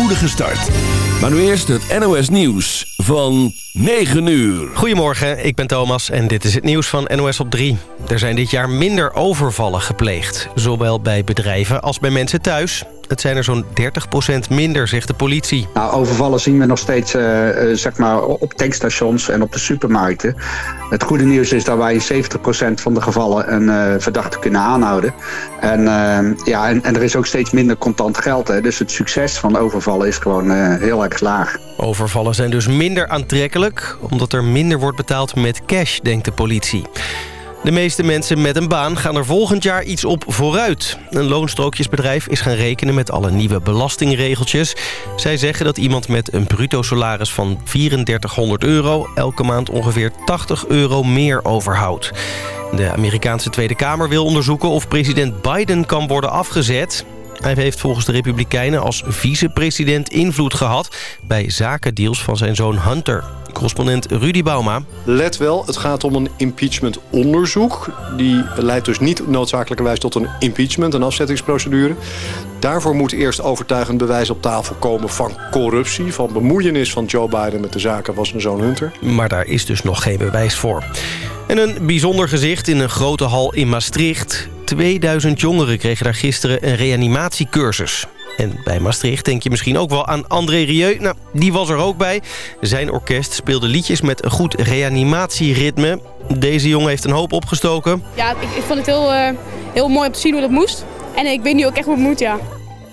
spoedige start. Maar nu eerst het NOS Nieuws van 9 uur. Goedemorgen, ik ben Thomas en dit is het nieuws van NOS op 3. Er zijn dit jaar minder overvallen gepleegd. Zowel bij bedrijven als bij mensen thuis. Het zijn er zo'n 30% minder, zegt de politie. Nou, overvallen zien we nog steeds uh, zeg maar op tankstations en op de supermarkten. Het goede nieuws is dat wij 70% van de gevallen een uh, verdachte kunnen aanhouden. En, uh, ja, en, en, er is ook steeds minder contant geld. Hè. Dus het succes van overvallen is gewoon heel erg laag. Overvallen zijn dus minder aantrekkelijk... omdat er minder wordt betaald met cash, denkt de politie. De meeste mensen met een baan gaan er volgend jaar iets op vooruit. Een loonstrookjesbedrijf is gaan rekenen met alle nieuwe belastingregeltjes. Zij zeggen dat iemand met een bruto salaris van 3400 euro... elke maand ongeveer 80 euro meer overhoudt. De Amerikaanse Tweede Kamer wil onderzoeken of president Biden kan worden afgezet. Hij heeft volgens de Republikeinen als vicepresident invloed gehad... bij zakendeals van zijn zoon Hunter. Correspondent Rudy Bauma. Let wel, het gaat om een impeachmentonderzoek. Die leidt dus niet noodzakelijkerwijs tot een impeachment, een afzettingsprocedure. Daarvoor moet eerst overtuigend bewijs op tafel komen van corruptie... van bemoeienis van Joe Biden met de zaken van zijn zoon Hunter. Maar daar is dus nog geen bewijs voor. En een bijzonder gezicht in een grote hal in Maastricht. 2000 jongeren kregen daar gisteren een reanimatiecursus. En bij Maastricht denk je misschien ook wel aan André Rieu. Nou, die was er ook bij. Zijn orkest speelde liedjes met een goed reanimatieritme. Deze jongen heeft een hoop opgestoken. Ja, ik, ik vond het heel, uh, heel mooi om te zien hoe dat moest. En ik weet nu ook echt hoe het moet, ja.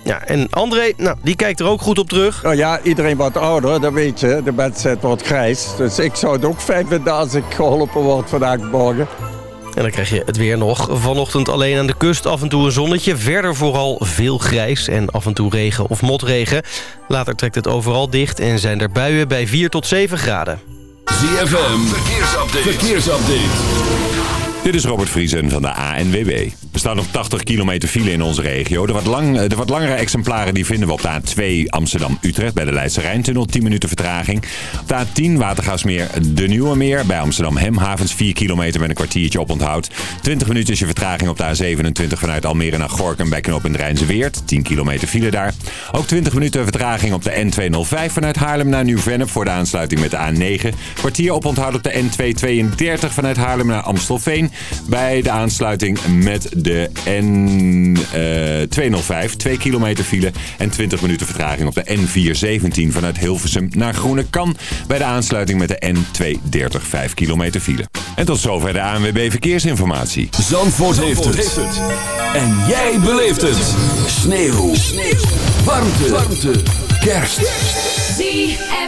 Ja, en André, nou, die kijkt er ook goed op terug. Nou ja, iedereen wordt ouder, dat weet je. De wedstrijd wordt grijs. Dus ik zou het ook fijn vinden als ik geholpen word vandaag morgen. En dan krijg je het weer nog. Vanochtend alleen aan de kust af en toe een zonnetje. Verder vooral veel grijs en af en toe regen of motregen. Later trekt het overal dicht en zijn er buien bij 4 tot 7 graden. ZFM, verkeersupdate. verkeersupdate. Dit is Robert Vriesen van de ANWB. Er staan nog 80 kilometer file in onze regio. De wat, lang, de wat langere exemplaren die vinden we op de A2 Amsterdam-Utrecht... bij de Leidse Rijntunnel, 10 minuten vertraging. Op de A10 Watergasmeer De Nieuwe Meer bij Amsterdam Hemhavens... 4 kilometer met een kwartiertje op onthoud. 20 minuten is je vertraging op de A27 vanuit Almere naar Gorkum... bij Knop in Rijnse Weert, 10 kilometer file daar. Ook 20 minuten vertraging op de N205 vanuit Haarlem naar Nieuw-Vennep... voor de aansluiting met de A9. Kwartier op onthoud op de N232 vanuit Haarlem naar Amstelveen... bij de aansluiting met de N205. 2 kilometer file en 20 minuten vertraging op de N417 vanuit Hilversum naar Groenekan. Bij de aansluiting met de N230 5 kilometer file. En tot zover de ANWB Verkeersinformatie. Zandvoort, heeft, het. En jij beleeft het. Sneeuw. Sneeuw. Warmte. Warmte. Kerst. ZFM.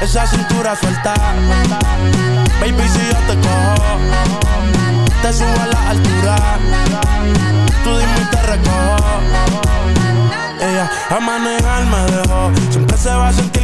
Esa cintura suelta. Baby, si yo te cojo, te subo a la altura. Tú dime y te recojo. Ella a manejar me dejó. Siempre se va a sentir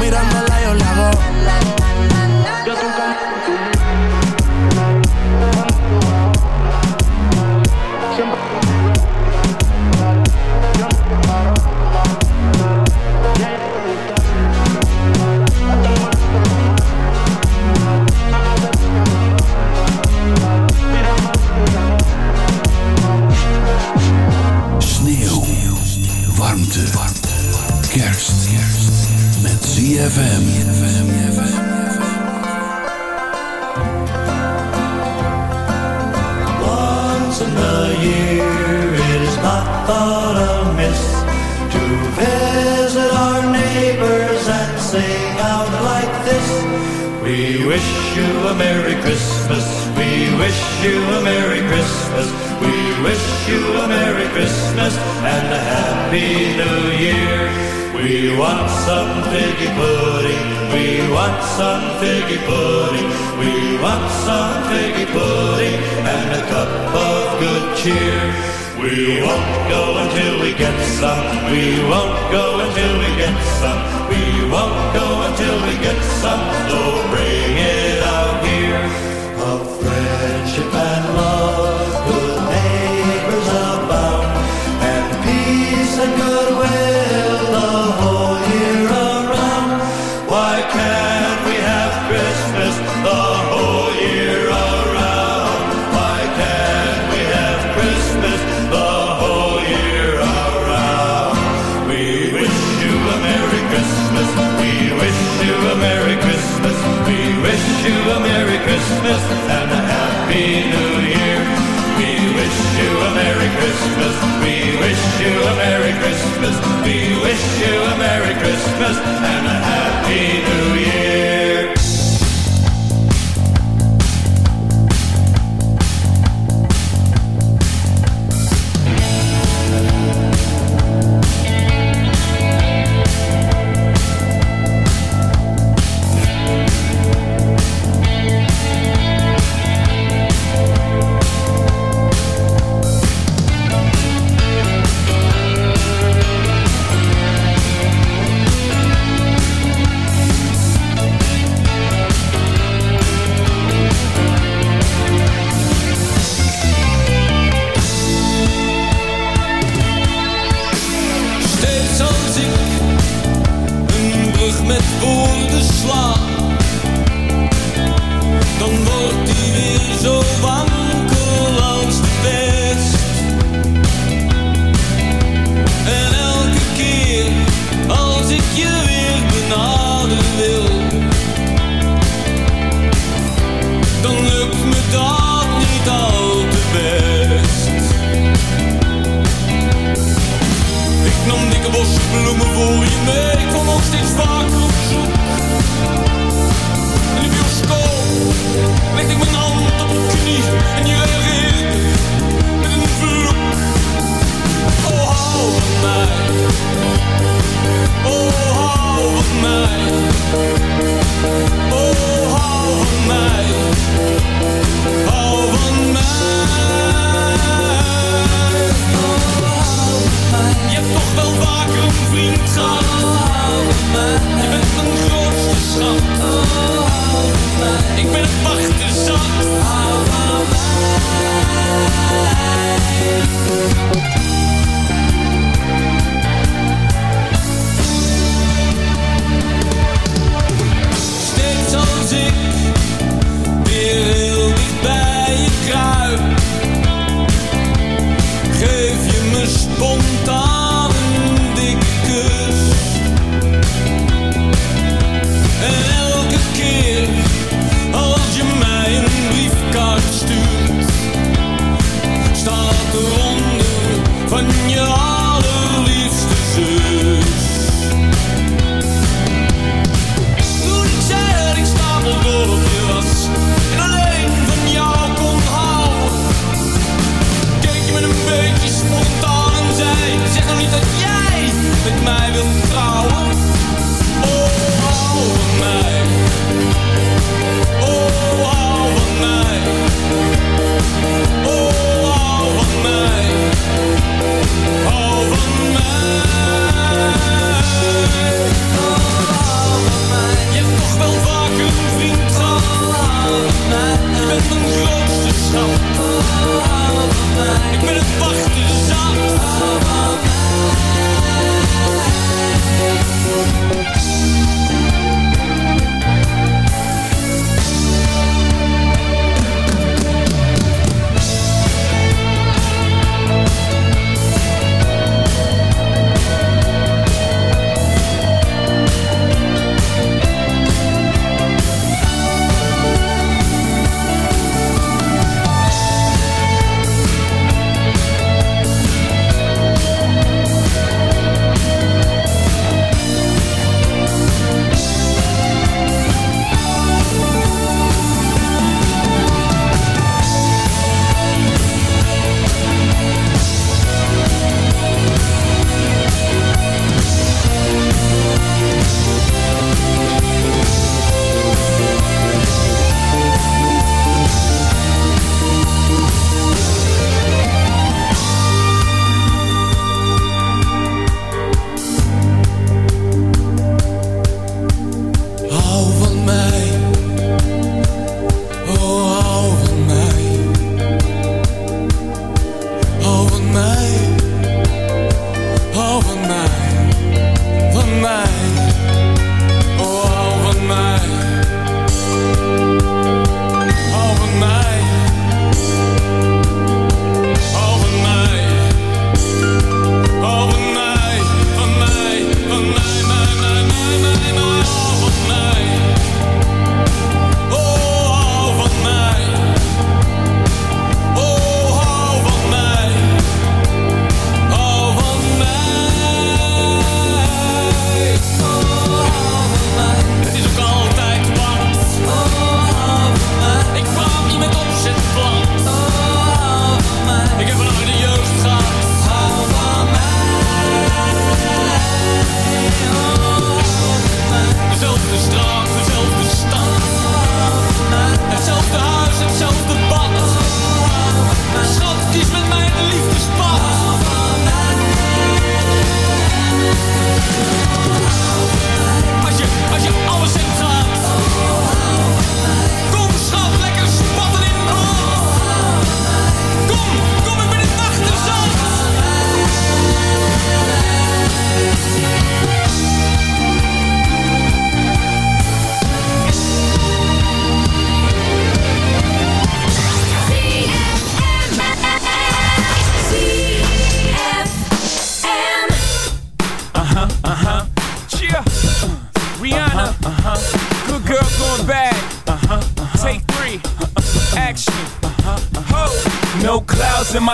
mirándola yo hago.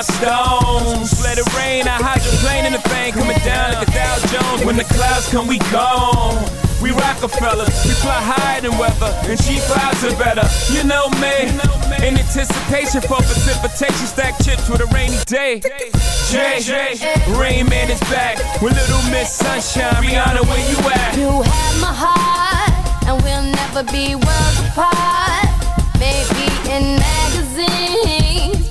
My stones. Let it rain, I hydroplane in the thing coming down like a Dow Jones. When the clouds come, we gone. We Rockefellers, we fly higher than weather, and cheap clouds are better. You know me, in anticipation for precipitation, stack chips with a rainy day. Jay, Rain Man is back with Little Miss Sunshine. Rihanna, where you at? You have my heart, and we'll never be worlds apart. Maybe in magazines,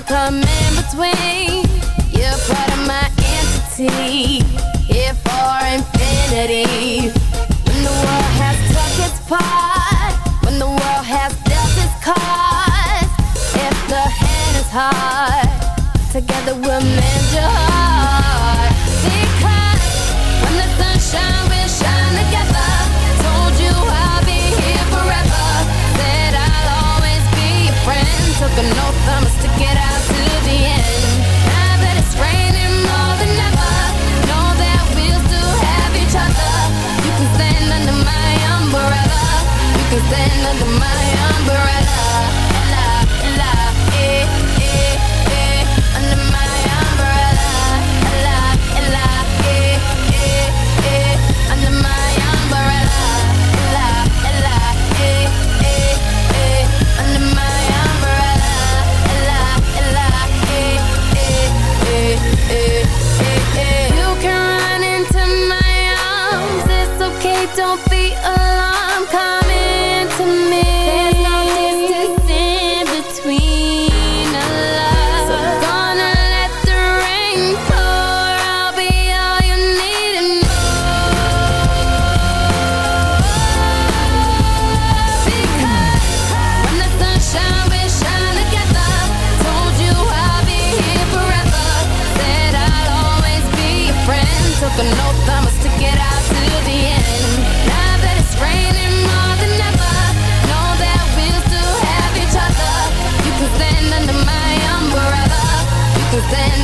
Never come in between. You're part of my entity, here for infinity. When the world has took its part, when the world has dealt its cards, if the hand is hard, together we'll mend your heart.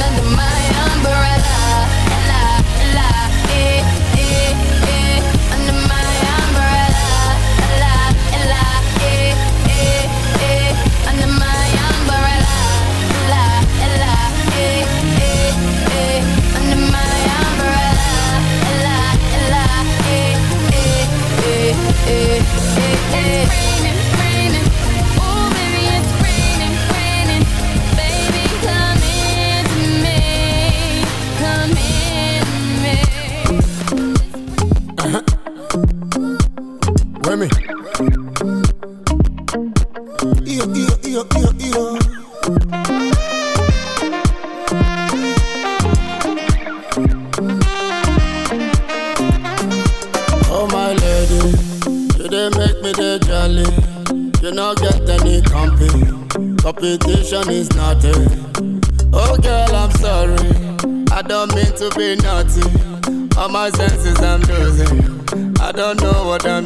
Under my umbrella. Ella, Ella, is nothing. Oh girl, I'm sorry, I don't mean to be naughty. All my senses I'm losing, I don't know what I'm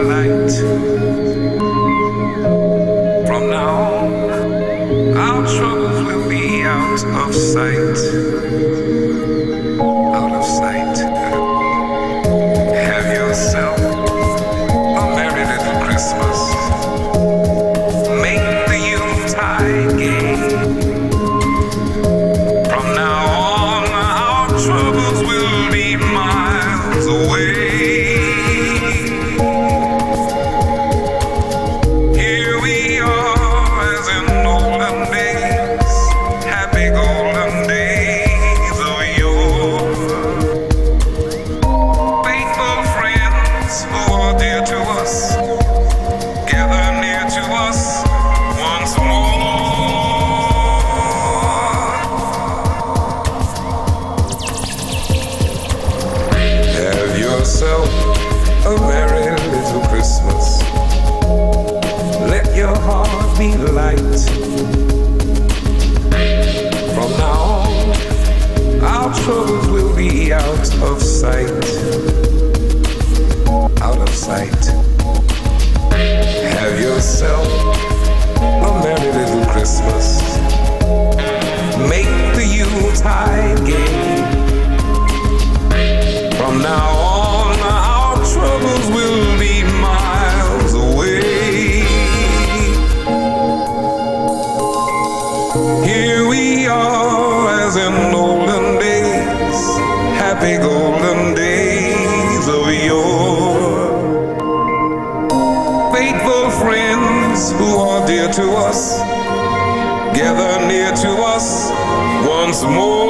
From now on, our troubles will be out of sight. smooth.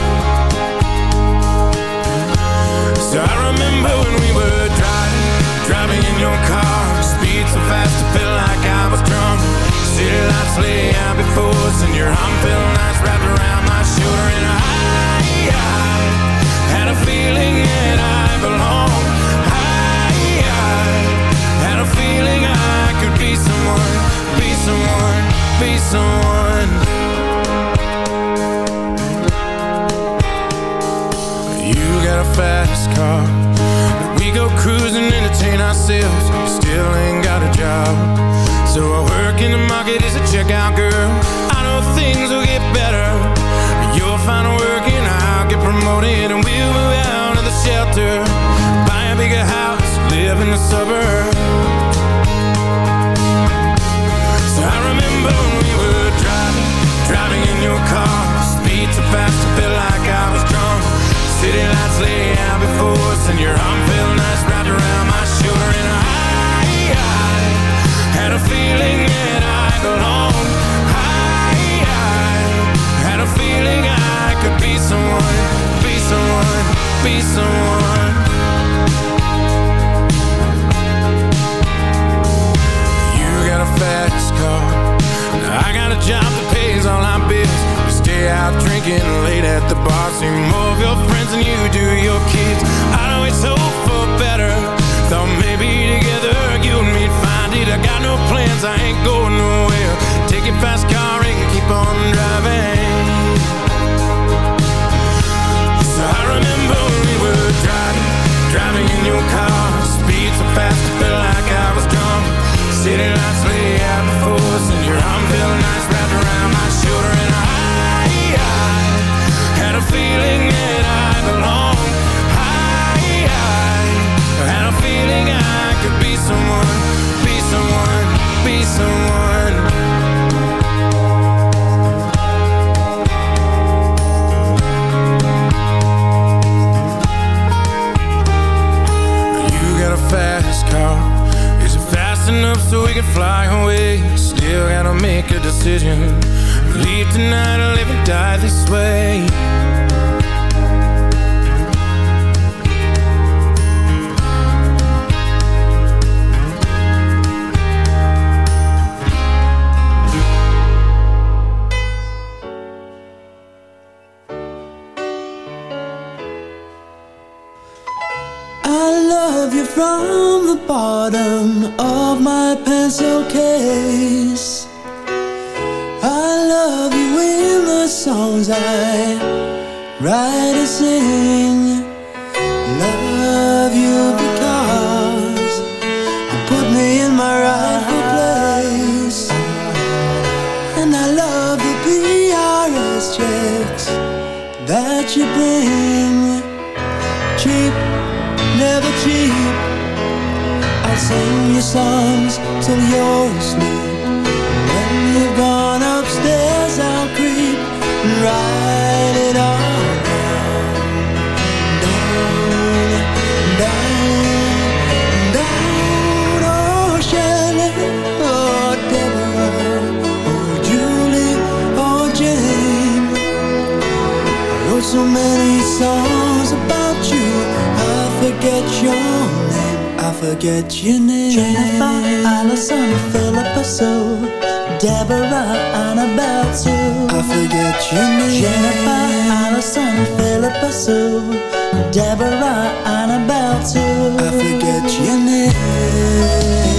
So I remember when we were driving, driving in your car. Speed so fast I felt like I was drunk. City lights lay out before us, and your arm felt nice wrapped Jennifer, Allison, Philippa Sue Deborah, Annabelle too. I forget your name.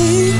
be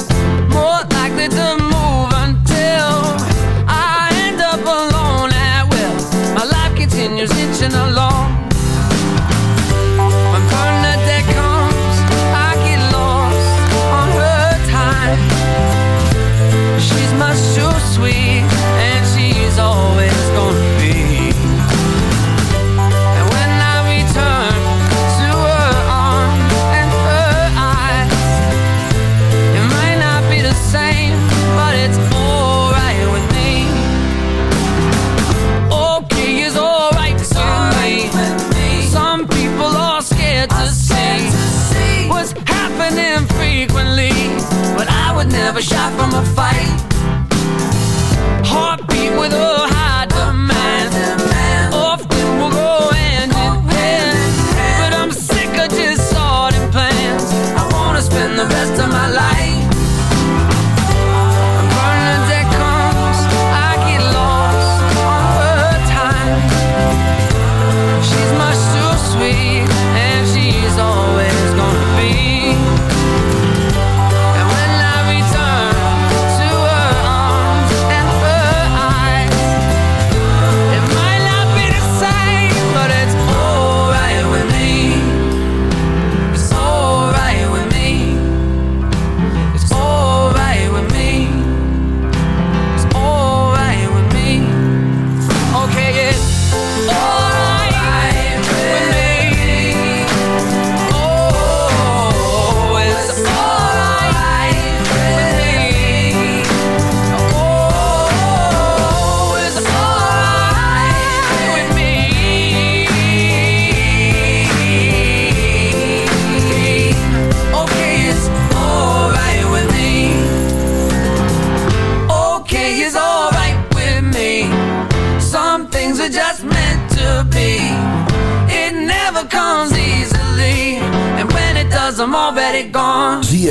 never shy from a fight.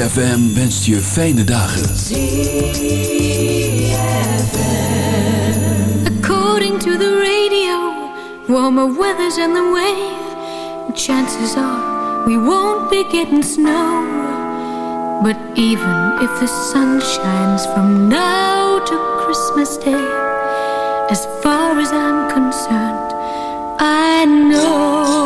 ZFM wenst je fijne dagen. According to the radio, warmer weather's on the way. Chances are we won't be getting snow. But even if the sun shines from now to Christmas Day, as far as I'm concerned, I know.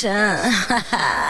神。哈 哈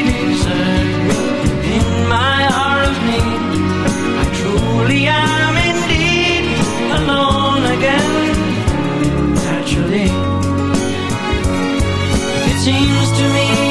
am indeed alone again. Naturally, it seems to me